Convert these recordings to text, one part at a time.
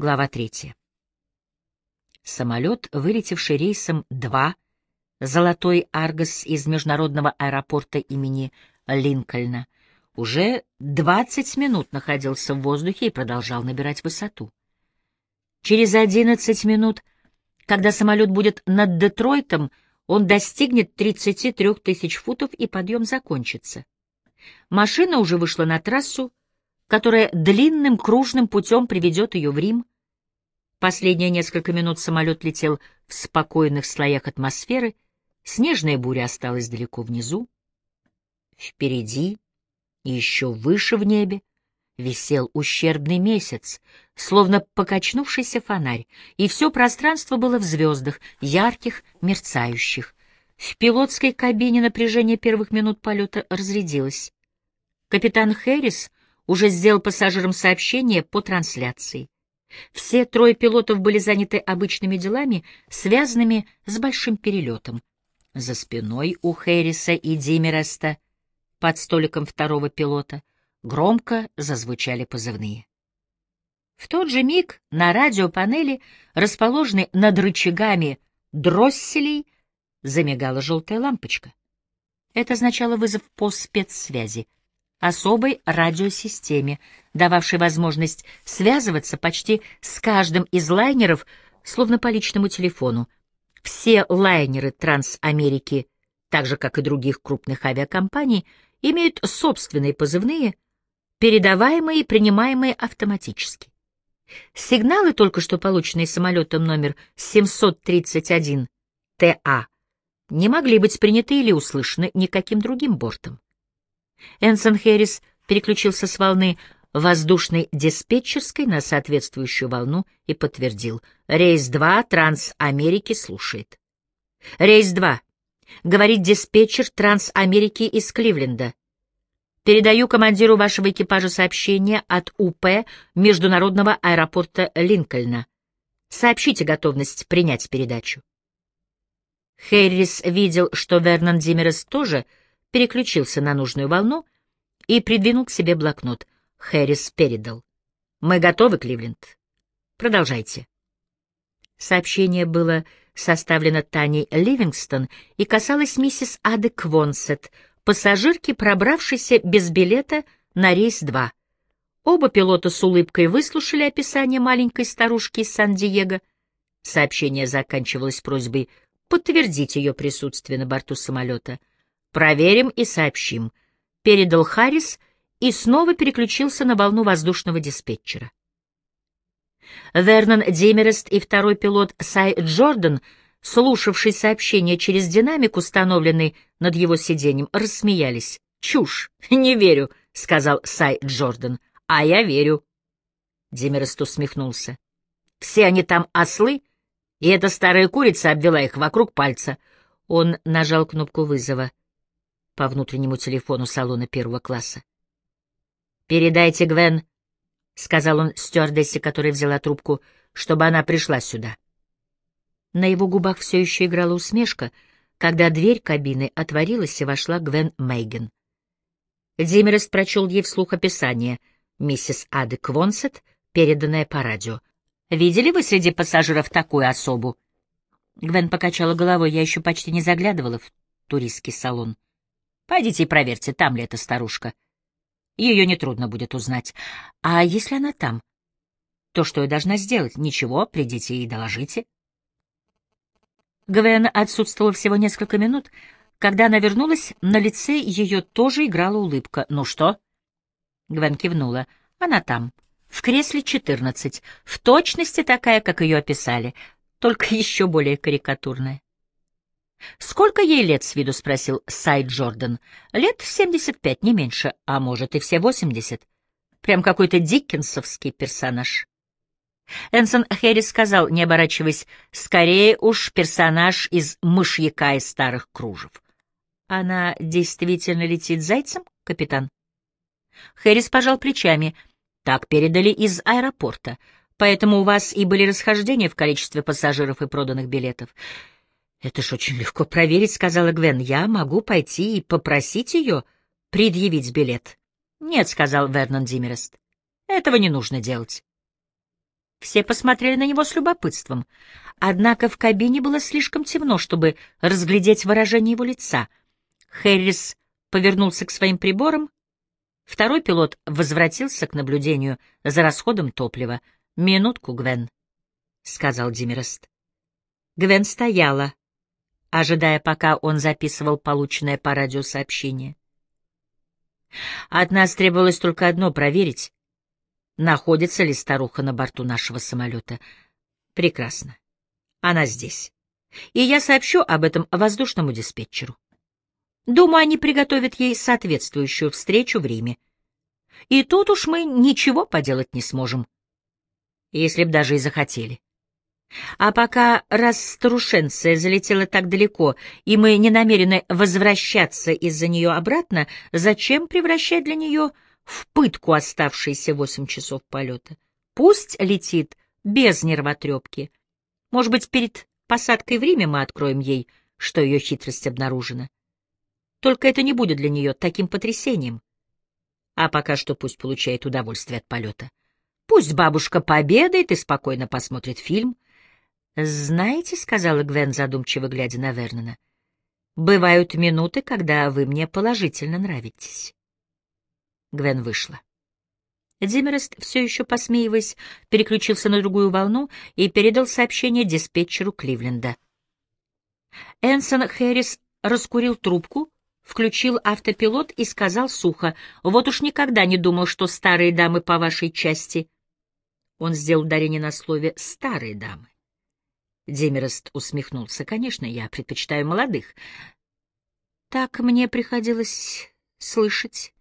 Глава третья. Самолет, вылетевший рейсом 2, «Золотой Аргос» из международного аэропорта имени Линкольна, уже 20 минут находился в воздухе и продолжал набирать высоту. Через 11 минут, когда самолет будет над Детройтом, он достигнет 33 тысяч футов и подъем закончится. Машина уже вышла на трассу, которая длинным кружным путем приведет ее в Рим. Последние несколько минут самолет летел в спокойных слоях атмосферы, снежная буря осталась далеко внизу. Впереди и еще выше в небе висел ущербный месяц, словно покачнувшийся фонарь, и все пространство было в звездах, ярких, мерцающих. В пилотской кабине напряжение первых минут полета разрядилось. Капитан Хэрис уже сделал пассажирам сообщение по трансляции. Все трое пилотов были заняты обычными делами, связанными с большим перелетом. За спиной у Хэрриса и Димереста, под столиком второго пилота, громко зазвучали позывные. В тот же миг на радиопанели, расположенной над рычагами дросселей, замигала желтая лампочка. Это означало вызов по спецсвязи — особой радиосистеме, дававшей возможность связываться почти с каждым из лайнеров, словно по личному телефону. Все лайнеры Трансамерики, так же как и других крупных авиакомпаний, имеют собственные позывные, передаваемые и принимаемые автоматически. Сигналы, только что полученные самолетом номер 731 ТА, не могли быть приняты или услышаны никаким другим бортом. Энсон Хэрис переключился с волны воздушной диспетчерской на соответствующую волну и подтвердил. Рейс 2 Трансамерики слушает. Рейс 2. Говорит диспетчер Трансамерики из Кливленда. Передаю командиру вашего экипажа сообщение от УП Международного аэропорта Линкольна. Сообщите готовность принять передачу. Хэррис видел, что Вернон Димерес тоже — переключился на нужную волну и придвинул к себе блокнот. Хэрис передал. «Мы готовы, Кливленд. Продолжайте». Сообщение было составлено Таней Ливингстон и касалось миссис Ады Квонсет, пассажирки, пробравшейся без билета на рейс 2. Оба пилота с улыбкой выслушали описание маленькой старушки из Сан-Диего. Сообщение заканчивалось просьбой подтвердить ее присутствие на борту самолета. Проверим и сообщим. Передал Харрис и снова переключился на волну воздушного диспетчера. Вернон Демерест и второй пилот Сай Джордан, слушавший сообщение через динамик, установленный над его сиденьем, рассмеялись. «Чушь! Не верю», — сказал Сай Джордан. «А я верю». Демерест усмехнулся. «Все они там ослы, и эта старая курица обвела их вокруг пальца». Он нажал кнопку вызова по внутреннему телефону салона первого класса. «Передайте, Гвен», — сказал он стюардессе, которая взяла трубку, — «чтобы она пришла сюда». На его губах все еще играла усмешка, когда дверь кабины отворилась и вошла Гвен Мейген. Димерест прочел ей вслух описание миссис Ады Квонсет, переданное по радио. «Видели вы среди пассажиров такую особу?» Гвен покачала головой, я еще почти не заглядывала в туристский салон. Пойдите и проверьте, там ли эта старушка. Ее нетрудно будет узнать. А если она там? То что я должна сделать? Ничего, придите и доложите. Гвен отсутствовала всего несколько минут. Когда она вернулась, на лице ее тоже играла улыбка. «Ну что?» Гвен кивнула. «Она там, в кресле 14, в точности такая, как ее описали, только еще более карикатурная». «Сколько ей лет с виду?» — спросил Сай Джордан. «Лет семьдесят пять, не меньше, а может и все восемьдесят. Прям какой-то диккенсовский персонаж». Энсон Хэрис сказал, не оборачиваясь, «Скорее уж персонаж из мышьяка из старых кружев». «Она действительно летит зайцем, капитан?» Хэрис пожал плечами. «Так передали из аэропорта, поэтому у вас и были расхождения в количестве пассажиров и проданных билетов». «Это ж очень легко проверить», — сказала Гвен. «Я могу пойти и попросить ее предъявить билет». «Нет», — сказал Вернон Димерест. «Этого не нужно делать». Все посмотрели на него с любопытством. Однако в кабине было слишком темно, чтобы разглядеть выражение его лица. Хэррис повернулся к своим приборам. Второй пилот возвратился к наблюдению за расходом топлива. «Минутку, Гвен», — сказал Димерест. Гвен стояла, ожидая, пока он записывал полученное по радио сообщение. От нас требовалось только одно — проверить, находится ли старуха на борту нашего самолета. Прекрасно. Она здесь. И я сообщу об этом воздушному диспетчеру. Думаю, они приготовят ей соответствующую встречу в Риме. И тут уж мы ничего поделать не сможем, если б даже и захотели. А пока раструшенция залетела так далеко, и мы не намерены возвращаться из-за нее обратно, зачем превращать для нее в пытку оставшиеся восемь часов полета? Пусть летит без нервотрепки. Может быть, перед посадкой в Риме мы откроем ей, что ее хитрость обнаружена. Только это не будет для нее таким потрясением. А пока что пусть получает удовольствие от полета. Пусть бабушка пообедает и спокойно посмотрит фильм — «Знаете, — сказала Гвен, задумчиво глядя на Вернона, — бывают минуты, когда вы мне положительно нравитесь». Гвен вышла. Димерест, все еще посмеиваясь, переключился на другую волну и передал сообщение диспетчеру Кливленда. Энсон Хэрис раскурил трубку, включил автопилот и сказал сухо, «Вот уж никогда не думал, что старые дамы по вашей части...» Он сделал ударение на слове «старые дамы». Демерест усмехнулся. «Конечно, я предпочитаю молодых». Так мне приходилось слышать.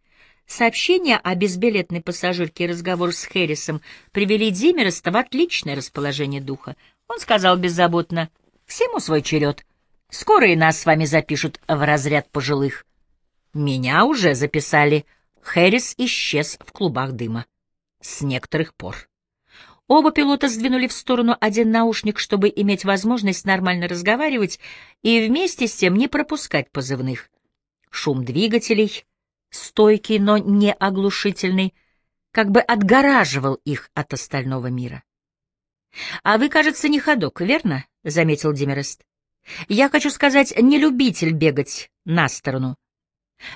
Сообщение о безбилетной пассажирке и разговор с Хэррисом привели Демереста в отличное расположение духа. Он сказал беззаботно, «Всему свой черед. Скоро и нас с вами запишут в разряд пожилых». Меня уже записали. Хэррис исчез в клубах дыма. С некоторых пор. Оба пилота сдвинули в сторону один наушник, чтобы иметь возможность нормально разговаривать и вместе с тем не пропускать позывных. Шум двигателей, стойкий, но не оглушительный, как бы отгораживал их от остального мира. «А вы, кажется, не ходок, верно?» — заметил Демерест. «Я хочу сказать, не любитель бегать на сторону.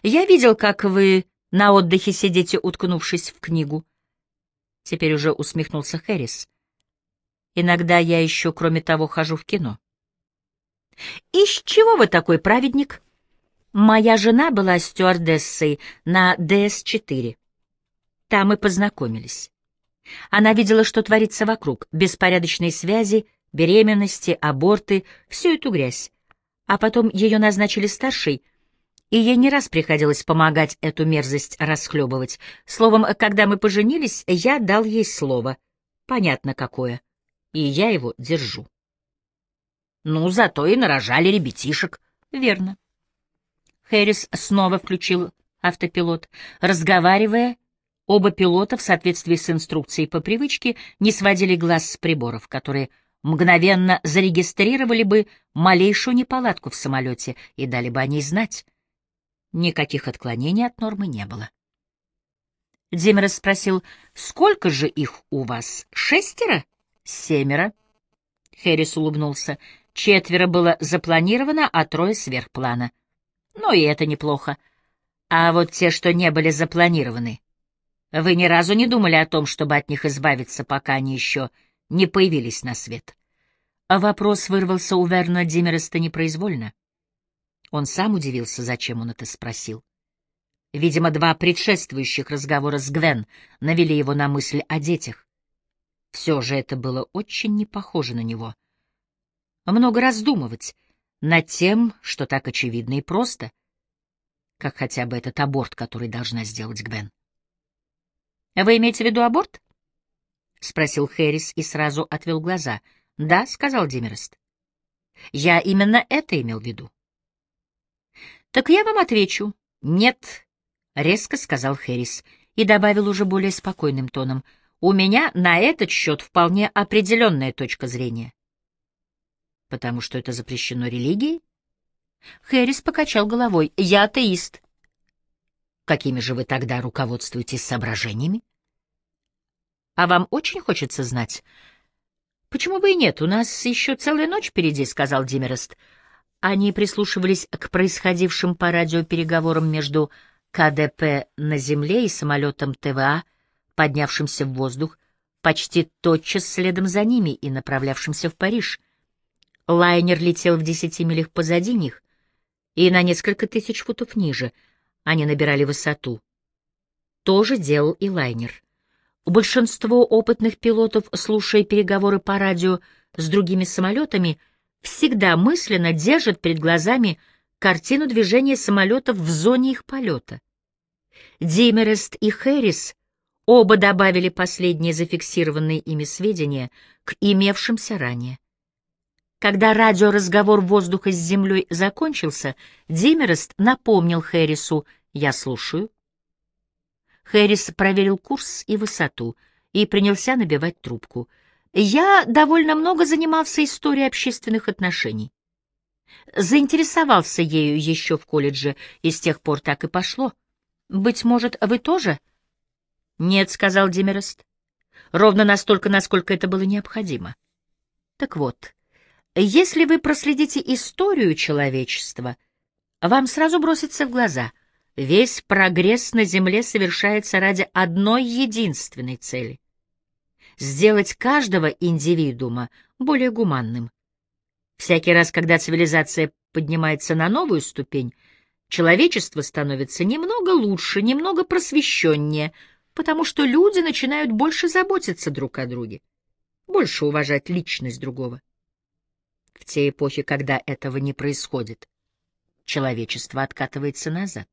Я видел, как вы на отдыхе сидите, уткнувшись в книгу. Теперь уже усмехнулся Хэрис. Иногда я еще, кроме того, хожу в кино. «Из чего вы такой праведник?» «Моя жена была стюардессой на ДС-4. Там мы познакомились. Она видела, что творится вокруг, беспорядочные связи, беременности, аборты, всю эту грязь. А потом ее назначили старшей, и ей не раз приходилось помогать эту мерзость расхлебывать. Словом, когда мы поженились, я дал ей слово. Понятно какое. И я его держу. Ну, зато и нарожали ребятишек. Верно. Хэрис снова включил автопилот. Разговаривая, оба пилота в соответствии с инструкцией по привычке не сводили глаз с приборов, которые мгновенно зарегистрировали бы малейшую неполадку в самолете и дали бы о ней знать. Никаких отклонений от нормы не было. Демерес спросил, сколько же их у вас? Шестеро? Семеро. Хэрис улыбнулся. Четверо было запланировано, а трое сверх плана. Ну и это неплохо. А вот те, что не были запланированы, вы ни разу не думали о том, чтобы от них избавиться, пока они еще не появились на свет? А вопрос вырвался у Верна Димереста непроизвольно. Он сам удивился, зачем он это спросил. Видимо, два предшествующих разговора с Гвен навели его на мысль о детях. Все же это было очень не похоже на него. Много раздумывать над тем, что так очевидно и просто, как хотя бы этот аборт, который должна сделать Гвен. «Вы имеете в виду аборт?» — спросил Хэрис и сразу отвел глаза. «Да», — сказал Демерест. «Я именно это имел в виду. «Так я вам отвечу. Нет», — резко сказал Хэрис и добавил уже более спокойным тоном. «У меня на этот счет вполне определенная точка зрения». «Потому что это запрещено религией?» Хэрис покачал головой. «Я атеист». «Какими же вы тогда руководствуетесь соображениями?» «А вам очень хочется знать?» «Почему бы и нет? У нас еще целая ночь впереди», — сказал Димерест. Они прислушивались к происходившим по радио переговорам между КДП на земле и самолетом ТВА, поднявшимся в воздух, почти тотчас следом за ними и направлявшимся в Париж. Лайнер летел в десяти милях позади них и на несколько тысяч футов ниже. Они набирали высоту. То же делал и лайнер. Большинство опытных пилотов, слушая переговоры по радио с другими самолетами, всегда мысленно держат перед глазами картину движения самолетов в зоне их полета. Димерест и Хэрис оба добавили последние зафиксированные ими сведения к имевшимся ранее. Когда радиоразговор воздуха с землей закончился, Димерест напомнил Хэрису «Я слушаю». Хэрис проверил курс и высоту и принялся набивать трубку. Я довольно много занимался историей общественных отношений. Заинтересовался ею еще в колледже, и с тех пор так и пошло. Быть может, вы тоже? Нет, сказал Демерест. Ровно настолько, насколько это было необходимо. Так вот, если вы проследите историю человечества, вам сразу бросится в глаза — Весь прогресс на Земле совершается ради одной единственной цели — сделать каждого индивидуума более гуманным. Всякий раз, когда цивилизация поднимается на новую ступень, человечество становится немного лучше, немного просвещеннее, потому что люди начинают больше заботиться друг о друге, больше уважать личность другого. В те эпохи, когда этого не происходит, человечество откатывается назад.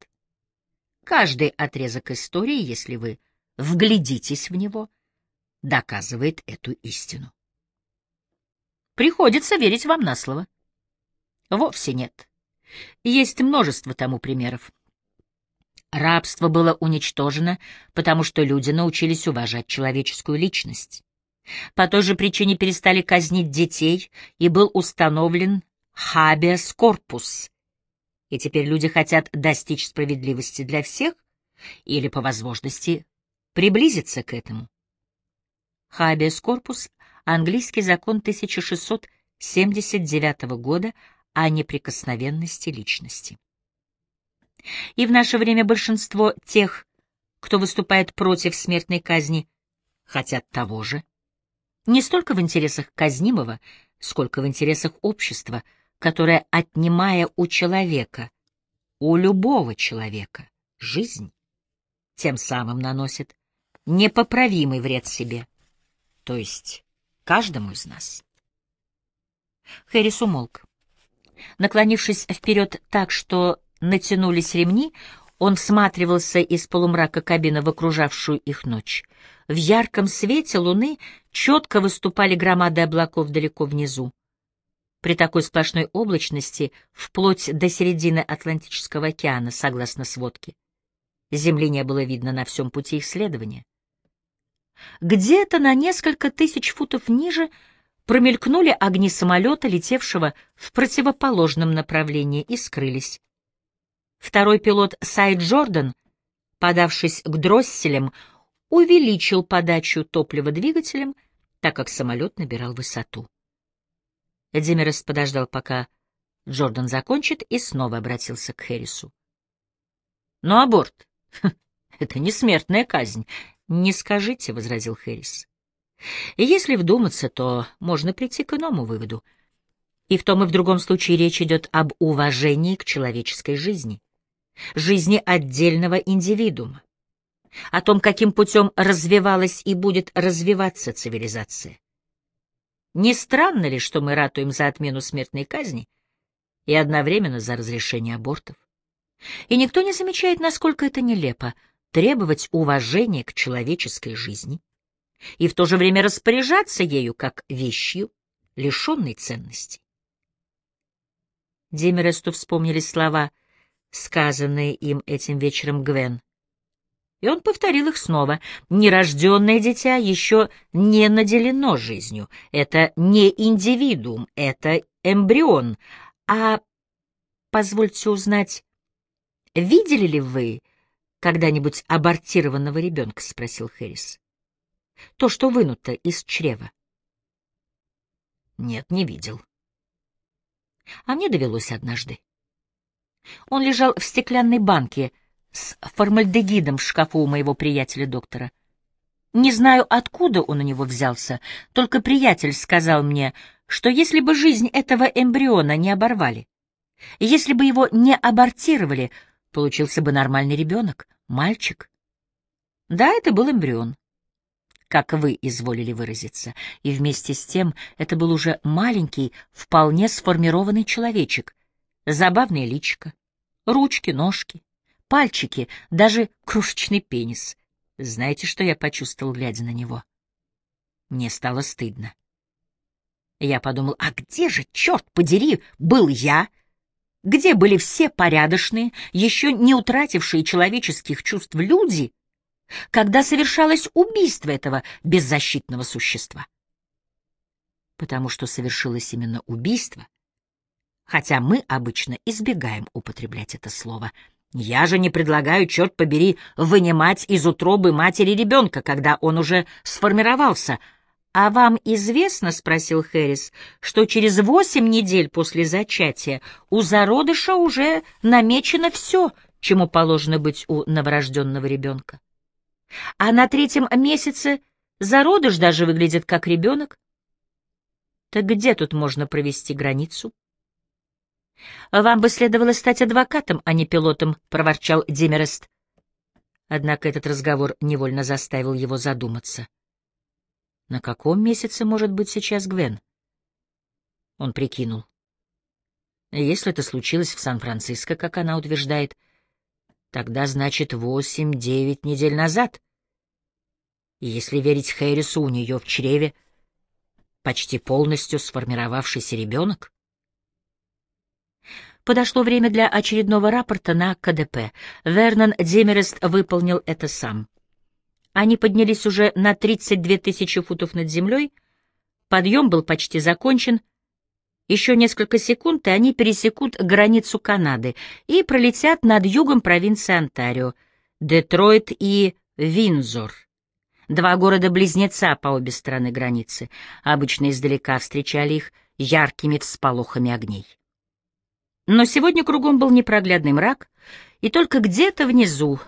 Каждый отрезок истории, если вы вглядитесь в него, доказывает эту истину. Приходится верить вам на слово. Вовсе нет. Есть множество тому примеров. Рабство было уничтожено, потому что люди научились уважать человеческую личность. По той же причине перестали казнить детей, и был установлен habeas corpus, и теперь люди хотят достичь справедливости для всех или, по возможности, приблизиться к этому. Habeas corpus — английский закон 1679 года о неприкосновенности личности. И в наше время большинство тех, кто выступает против смертной казни, хотят того же. Не столько в интересах казнимого, сколько в интересах общества — которая, отнимая у человека, у любого человека, жизнь, тем самым наносит непоправимый вред себе, то есть каждому из нас. Хэрис умолк. Наклонившись вперед так, что натянулись ремни, он всматривался из полумрака кабины в окружавшую их ночь. В ярком свете луны четко выступали громады облаков далеко внизу. При такой сплошной облачности, вплоть до середины Атлантического океана, согласно сводке, Земли не было видно на всем пути исследования. Где-то на несколько тысяч футов ниже промелькнули огни самолета, летевшего в противоположном направлении, и скрылись. Второй пилот Сайд Джордан, подавшись к дросселям, увеличил подачу топлива двигателем, так как самолет набирал высоту. Демерест подождал, пока Джордан закончит, и снова обратился к Хэрису. «Но «Ну, аборт — это не смертная казнь. Не скажите, — возразил Хэрис. Если вдуматься, то можно прийти к иному выводу. И в том и в другом случае речь идет об уважении к человеческой жизни, жизни отдельного индивидуума, о том, каким путем развивалась и будет развиваться цивилизация. Не странно ли, что мы ратуем за отмену смертной казни и одновременно за разрешение абортов? И никто не замечает, насколько это нелепо требовать уважения к человеческой жизни и в то же время распоряжаться ею как вещью, лишенной ценности. Демересту вспомнились слова, сказанные им этим вечером Гвен. И он повторил их снова. Нерожденное дитя еще не наделено жизнью. Это не индивидуум, это эмбрион. А позвольте узнать, видели ли вы когда-нибудь абортированного ребенка? — спросил Хэрис. То, что вынуто из чрева. Нет, не видел. А мне довелось однажды. Он лежал в стеклянной банке с формальдегидом в шкафу у моего приятеля-доктора. Не знаю, откуда он у него взялся, только приятель сказал мне, что если бы жизнь этого эмбриона не оборвали, если бы его не абортировали, получился бы нормальный ребенок, мальчик. Да, это был эмбрион, как вы изволили выразиться, и вместе с тем это был уже маленький, вполне сформированный человечек, забавное личико, ручки, ножки, пальчики, даже крошечный пенис. Знаете, что я почувствовал, глядя на него? Мне стало стыдно. Я подумал, а где же, черт подери, был я? Где были все порядочные, еще не утратившие человеческих чувств люди, когда совершалось убийство этого беззащитного существа? Потому что совершилось именно убийство, хотя мы обычно избегаем употреблять это слово. Я же не предлагаю, черт побери, вынимать из утробы матери ребенка, когда он уже сформировался. «А вам известно, — спросил Хэрис, — что через восемь недель после зачатия у зародыша уже намечено все, чему положено быть у новорожденного ребенка? А на третьем месяце зародыш даже выглядит как ребенок? Так где тут можно провести границу?» «Вам бы следовало стать адвокатом, а не пилотом», — проворчал Демерест. Однако этот разговор невольно заставил его задуматься. На каком месяце может быть сейчас Гвен? Он прикинул. Если это случилось в Сан-Франциско, как она утверждает, тогда значит восемь-девять недель назад. Если верить Хэрису, у нее в чреве почти полностью сформировавшийся ребенок. Подошло время для очередного рапорта на КДП. Вернон Демерест выполнил это сам. Они поднялись уже на 32 тысячи футов над землей. Подъем был почти закончен. Еще несколько секунд, и они пересекут границу Канады и пролетят над югом провинции Онтарио, Детройт и Винзор. Два города-близнеца по обе стороны границы. Обычно издалека встречали их яркими всполохами огней. Но сегодня кругом был непроглядный мрак, и только где-то внизу,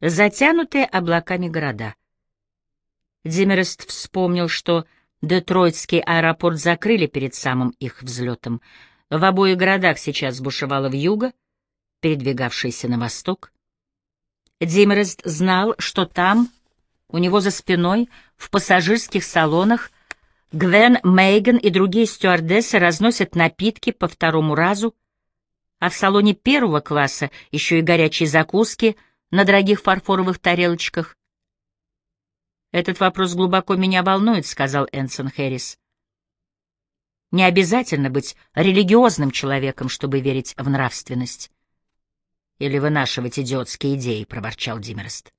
затянутые облаками города. Демерест вспомнил, что Детройтский аэропорт закрыли перед самым их взлетом. В обоих городах сейчас бушевало вьюга, передвигавшаяся на восток. Демерест знал, что там, у него за спиной, в пассажирских салонах, Гвен, Мейган и другие стюардессы разносят напитки по второму разу, а в салоне первого класса еще и горячие закуски на дорогих фарфоровых тарелочках. «Этот вопрос глубоко меня волнует», — сказал Энсон Хэрис. «Не обязательно быть религиозным человеком, чтобы верить в нравственность». «Или вынашивать идиотские идеи», — проворчал Диммерст.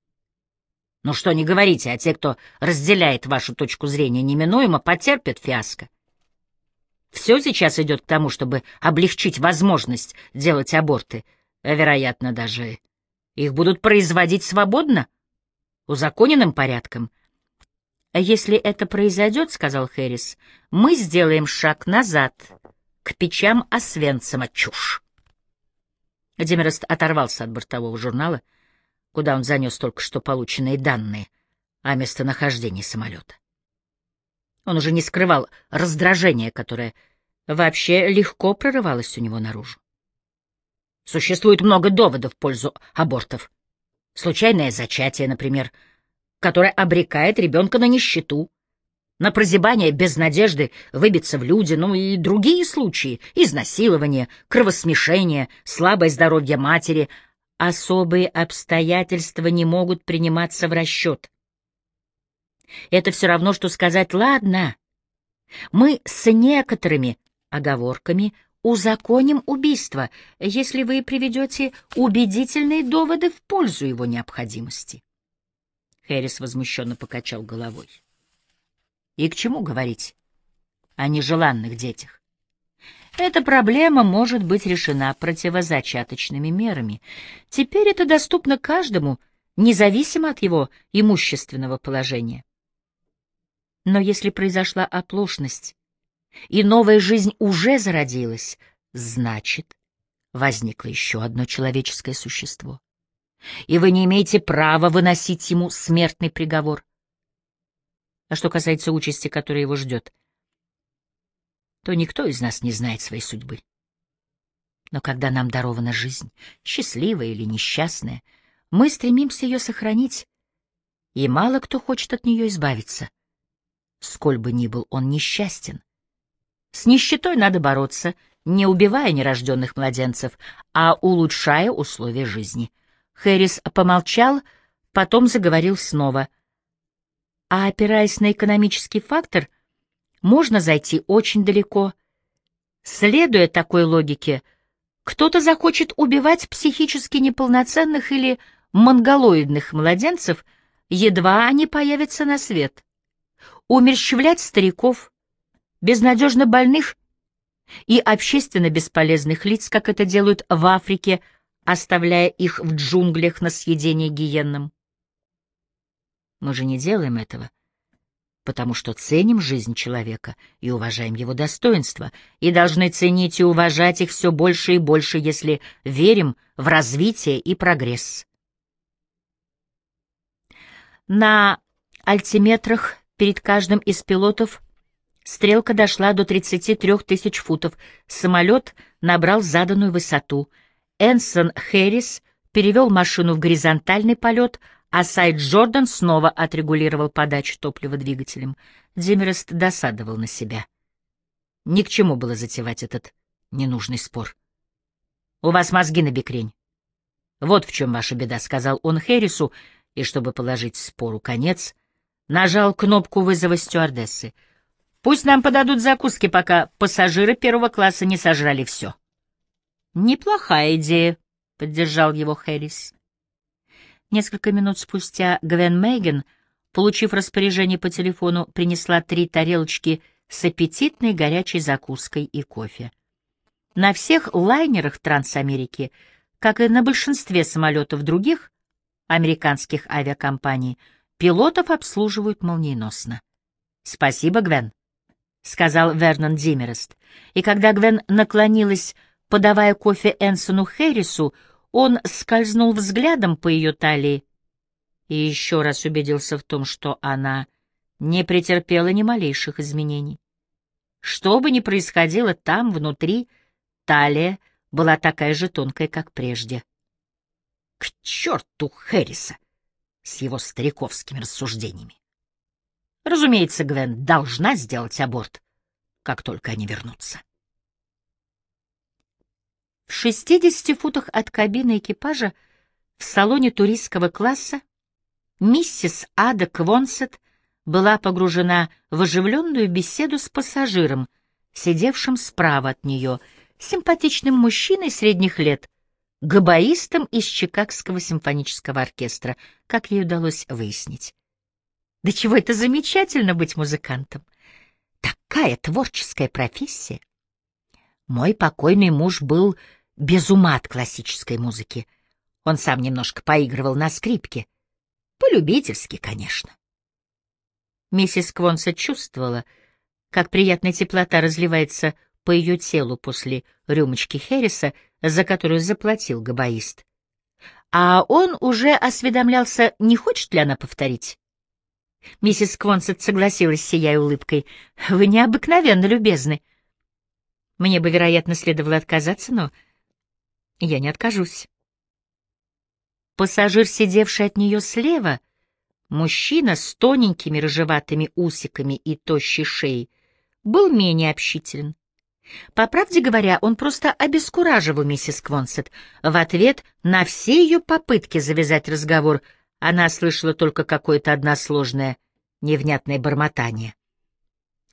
«Ну что не говорите, а те, кто разделяет вашу точку зрения, неминуемо потерпят фиаско. Все сейчас идет к тому, чтобы облегчить возможность делать аборты. Вероятно, даже их будут производить свободно, узаконенным порядком. А «Если это произойдет, — сказал Хэрис, — мы сделаем шаг назад, к печам Освенцима. Чушь!» Демерест оторвался от бортового журнала, куда он занес только что полученные данные о местонахождении самолета. Он уже не скрывал раздражения, которое вообще легко прорывалось у него наружу. Существует много доводов в пользу абортов. Случайное зачатие, например, которое обрекает ребенка на нищету, на прозябание без надежды выбиться в люди, ну и другие случаи — изнасилование, кровосмешение, слабое здоровье матери. Особые обстоятельства не могут приниматься в расчет. Это все равно, что сказать «ладно». Мы с некоторыми оговорками узаконим убийство, если вы приведете убедительные доводы в пользу его необходимости. Хэрис возмущенно покачал головой. И к чему говорить о нежеланных детях? Эта проблема может быть решена противозачаточными мерами. Теперь это доступно каждому, независимо от его имущественного положения. Но если произошла оплошность, и новая жизнь уже зародилась, значит, возникло еще одно человеческое существо. И вы не имеете права выносить ему смертный приговор. А что касается участи, которая его ждет, то никто из нас не знает своей судьбы. Но когда нам дарована жизнь, счастливая или несчастная, мы стремимся ее сохранить, и мало кто хочет от нее избавиться. Сколь бы ни был он несчастен. С нищетой надо бороться, не убивая нерожденных младенцев, а улучшая условия жизни. Хэрис помолчал, потом заговорил снова. А опираясь на экономический фактор, можно зайти очень далеко. Следуя такой логике, кто-то захочет убивать психически неполноценных или монголоидных младенцев, едва они появятся на свет, умерщвлять стариков, безнадежно больных и общественно бесполезных лиц, как это делают в Африке, оставляя их в джунглях на съедение гиеннам. Мы же не делаем этого, потому что ценим жизнь человека и уважаем его достоинства, и должны ценить и уважать их все больше и больше, если верим в развитие и прогресс. На альтиметрах перед каждым из пилотов стрелка дошла до 33 тысяч футов, самолет набрал заданную высоту. Энсон Хэрис перевел машину в горизонтальный полет, а Сайд Джордан снова отрегулировал подачу топлива двигателем. Демерест досадовал на себя. Ни к чему было затевать этот ненужный спор. «У вас мозги на бекрень. Вот в чем ваша беда», — сказал он Хэрису, и, чтобы положить спору конец, нажал кнопку вызова стюардессы. «Пусть нам подадут закуски, пока пассажиры первого класса не сожрали все». «Неплохая идея», — поддержал его Хэрис. Несколько минут спустя Гвен Мейген, получив распоряжение по телефону, принесла три тарелочки с аппетитной горячей закуской и кофе. На всех лайнерах Трансамерики, как и на большинстве самолетов других американских авиакомпаний, пилотов обслуживают молниеносно. «Спасибо, Гвен», — сказал Вернон Димерест. И когда Гвен наклонилась, подавая кофе Энсону Хэррису, он скользнул взглядом по ее талии и еще раз убедился в том, что она не претерпела ни малейших изменений. Что бы ни происходило там, внутри, талия была такая же тонкая, как прежде. К черту Хэрриса с его стариковскими рассуждениями. Разумеется, Гвен должна сделать аборт, как только они вернутся. В 60 футах от кабины экипажа в салоне туристского класса миссис Ада Квонсет была погружена в оживленную беседу с пассажиром, сидевшим справа от нее, симпатичным мужчиной средних лет, габаистом из Чикагского симфонического оркестра, как ей удалось выяснить. Да чего это замечательно быть музыкантом! Такая творческая профессия! Мой покойный муж был без ума от классической музыки. Он сам немножко поигрывал на скрипке. Полюбительски, конечно. Миссис Квонса чувствовала, как приятная теплота разливается по ее телу после рюмочки Херриса, за которую заплатил габаист. А он уже осведомлялся, не хочет ли она повторить. Миссис Квонсет согласилась, сияя улыбкой. «Вы необыкновенно любезны. Мне бы, вероятно, следовало отказаться, но я не откажусь». Пассажир, сидевший от нее слева, мужчина с тоненькими рыжеватыми усиками и тощей шеей, был менее общителен. По правде говоря, он просто обескураживал миссис Квонсет. В ответ на все ее попытки завязать разговор она слышала только какое-то односложное, невнятное бормотание.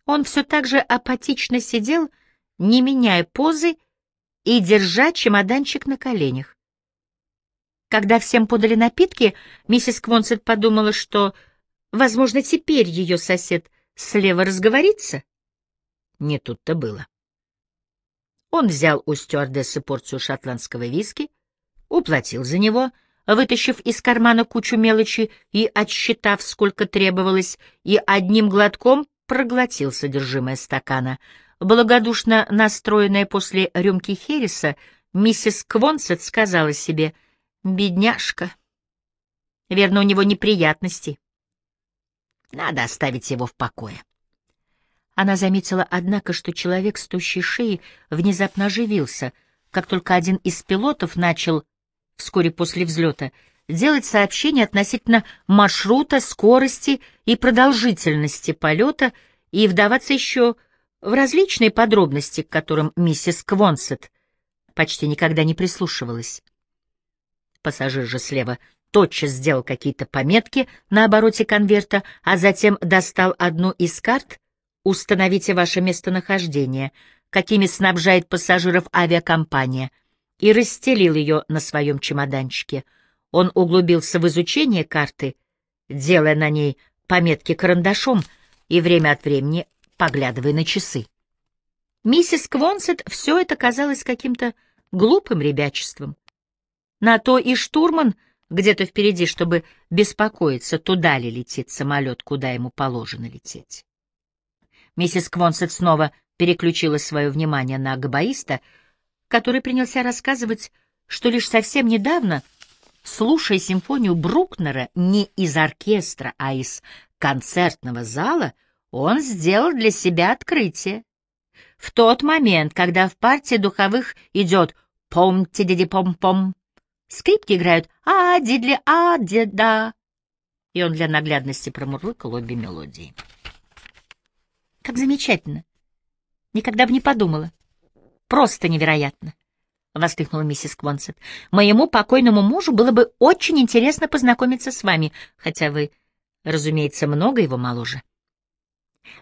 Он все так же апатично сидел, не меняя позы и держа чемоданчик на коленях. Когда всем подали напитки, миссис Квонсет подумала, что, возможно, теперь ее сосед слева разговорится. Не тут-то было. Он взял у стюардессы порцию шотландского виски, уплатил за него, вытащив из кармана кучу мелочи и отсчитав, сколько требовалось, и одним глотком проглотил содержимое стакана. Благодушно настроенная после рюмки Хереса, миссис Квонсет сказала себе, «Бедняжка, верно, у него неприятности. Надо оставить его в покое». Она заметила, однако, что человек с тощей шеей внезапно оживился, как только один из пилотов начал, вскоре после взлета, делать сообщения относительно маршрута, скорости и продолжительности полета и вдаваться еще в различные подробности, к которым миссис Квонсет почти никогда не прислушивалась. Пассажир же слева тотчас сделал какие-то пометки на обороте конверта, а затем достал одну из карт — Установите ваше местонахождение, какими снабжает пассажиров авиакомпания, и расстелил ее на своем чемоданчике. Он углубился в изучение карты, делая на ней пометки карандашом и время от времени поглядывая на часы. Миссис Квонсет все это казалось каким-то глупым ребячеством. На то и штурман где-то впереди, чтобы беспокоиться, туда ли летит самолет, куда ему положено лететь. Миссис Квонсет снова переключила свое внимание на габаиста, который принялся рассказывать, что лишь совсем недавно, слушая симфонию Брукнера не из оркестра, а из концертного зала, он сделал для себя открытие. В тот момент, когда в партии духовых идет «пом-ти-ди-пом-пом», скрипки играют «а-ди-дли-а-ди-да», и он для наглядности промурлыкал обе мелодии. Как замечательно! Никогда бы не подумала. Просто невероятно! — воскликнула миссис Квонсет. — Моему покойному мужу было бы очень интересно познакомиться с вами, хотя вы, разумеется, много его моложе.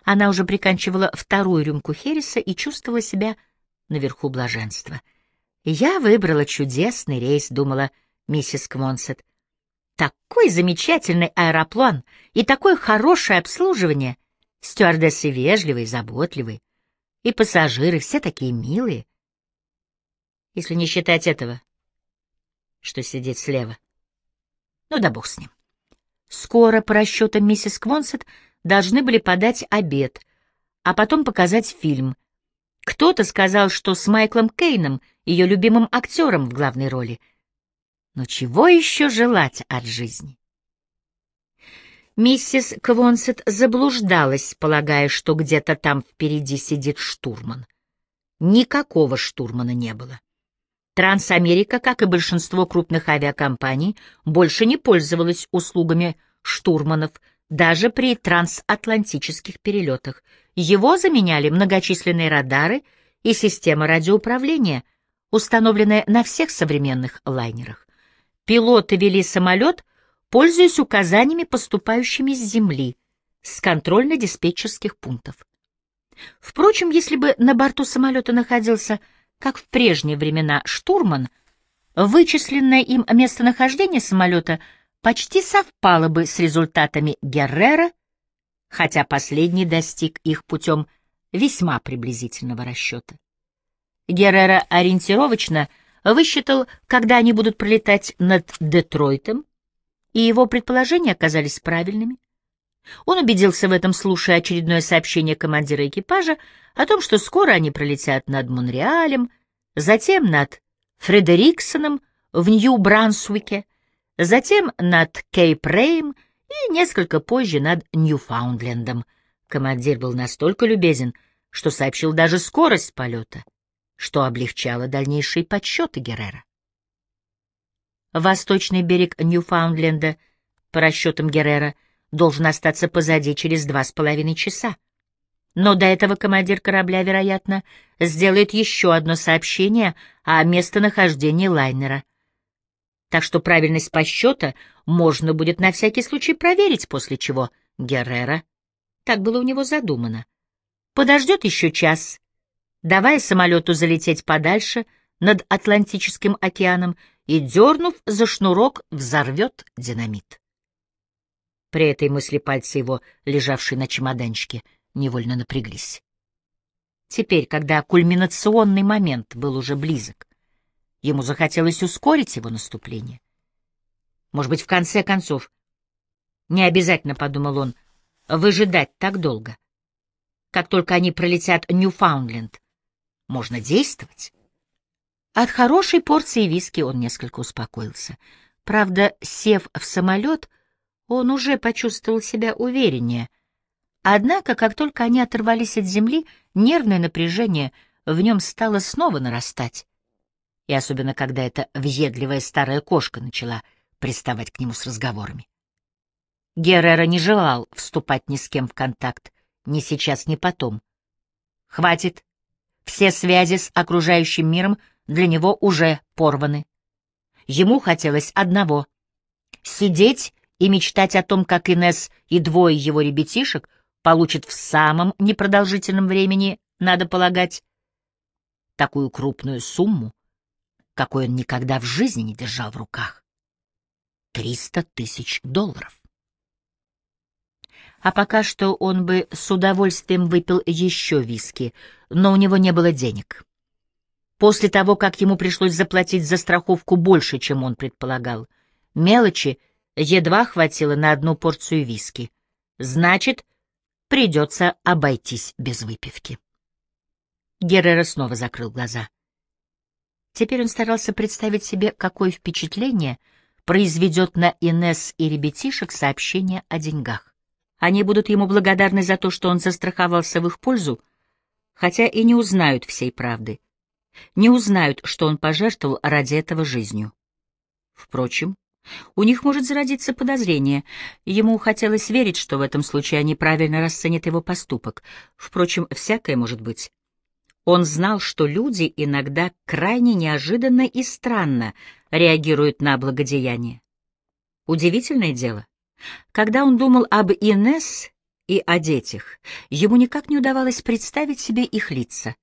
Она уже приканчивала вторую рюмку Хереса и чувствовала себя наверху блаженства. «Я выбрала чудесный рейс», — думала миссис Квонсет. «Такой замечательный аэроплан и такое хорошее обслуживание!» Стюардессы вежливые, заботливые, и пассажиры все такие милые. Если не считать этого, что сидит слева. Ну да бог с ним. Скоро, по расчетам миссис Квонсет, должны были подать обед, а потом показать фильм. Кто-то сказал, что с Майклом Кейном, ее любимым актером в главной роли. Но чего еще желать от жизни? Миссис Квонсет заблуждалась, полагая, что где-то там впереди сидит штурман. Никакого штурмана не было. Трансамерика, как и большинство крупных авиакомпаний, больше не пользовалась услугами штурманов, даже при трансатлантических перелетах. Его заменяли многочисленные радары и система радиоуправления, установленная на всех современных лайнерах. Пилоты вели самолет — пользуясь указаниями, поступающими с Земли, с контрольно-диспетчерских пунктов. Впрочем, если бы на борту самолета находился, как в прежние времена, штурман, вычисленное им местонахождение самолета почти совпало бы с результатами Геррера, хотя последний достиг их путем весьма приблизительного расчета. Геррера ориентировочно высчитал, когда они будут пролетать над Детройтом, и его предположения оказались правильными. Он убедился в этом, слушая очередное сообщение командира экипажа о том, что скоро они пролетят над Монреалем, затем над Фредериксоном в Нью-Брансуике, затем над Кейп-Рейм и несколько позже над Ньюфаундлендом. Командир был настолько любезен, что сообщил даже скорость полета, что облегчало дальнейшие подсчеты Геррера. Восточный берег Ньюфаундленда, по расчетам Геррера, должен остаться позади через два с половиной часа. Но до этого командир корабля, вероятно, сделает еще одно сообщение о местонахождении лайнера. Так что правильность подсчета можно будет на всякий случай проверить, после чего Геррера, так было у него задумано, подождет еще час, давая самолету залететь подальше над Атлантическим океаном и, дернув за шнурок, взорвет динамит. При этой мысли пальцы его, лежавшие на чемоданчике, невольно напряглись. Теперь, когда кульминационный момент был уже близок, ему захотелось ускорить его наступление. Может быть, в конце концов, не обязательно, — подумал он, — выжидать так долго. Как только они пролетят Ньюфаундленд, можно действовать. От хорошей порции виски он несколько успокоился. Правда, сев в самолет, он уже почувствовал себя увереннее. Однако, как только они оторвались от земли, нервное напряжение в нем стало снова нарастать. И особенно, когда эта въедливая старая кошка начала приставать к нему с разговорами. Геррера не желал вступать ни с кем в контакт, ни сейчас, ни потом. Хватит. Все связи с окружающим миром для него уже порваны. Ему хотелось одного — сидеть и мечтать о том, как Инес и двое его ребятишек получат в самом непродолжительном времени, надо полагать, такую крупную сумму, какой он никогда в жизни не держал в руках. Триста тысяч долларов. А пока что он бы с удовольствием выпил еще виски, но у него не было денег. После того, как ему пришлось заплатить за страховку больше, чем он предполагал, мелочи едва хватило на одну порцию виски. Значит, придется обойтись без выпивки. Геррера снова закрыл глаза. Теперь он старался представить себе, какое впечатление произведет на Инес и ребятишек сообщение о деньгах. Они будут ему благодарны за то, что он застраховался в их пользу, хотя и не узнают всей правды не узнают, что он пожертвовал ради этого жизнью. Впрочем, у них может зародиться подозрение. Ему хотелось верить, что в этом случае они правильно расценят его поступок. Впрочем, всякое может быть. Он знал, что люди иногда крайне неожиданно и странно реагируют на благодеяние. Удивительное дело. Когда он думал об Инес и о детях, ему никак не удавалось представить себе их лица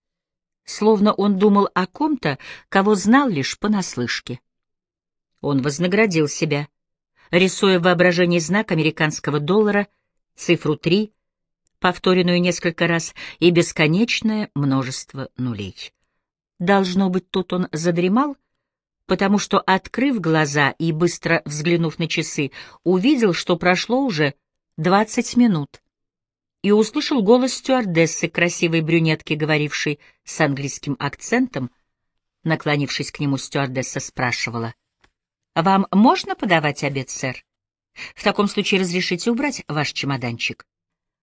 словно он думал о ком-то, кого знал лишь понаслышке. Он вознаградил себя, рисуя в воображении знак американского доллара, цифру три, повторенную несколько раз, и бесконечное множество нулей. Должно быть, тут он задремал, потому что, открыв глаза и быстро взглянув на часы, увидел, что прошло уже двадцать минут и услышал голос стюардессы, красивой брюнетки, говорившей с английским акцентом. Наклонившись к нему, стюардесса спрашивала. «Вам можно подавать обед, сэр? В таком случае разрешите убрать ваш чемоданчик?»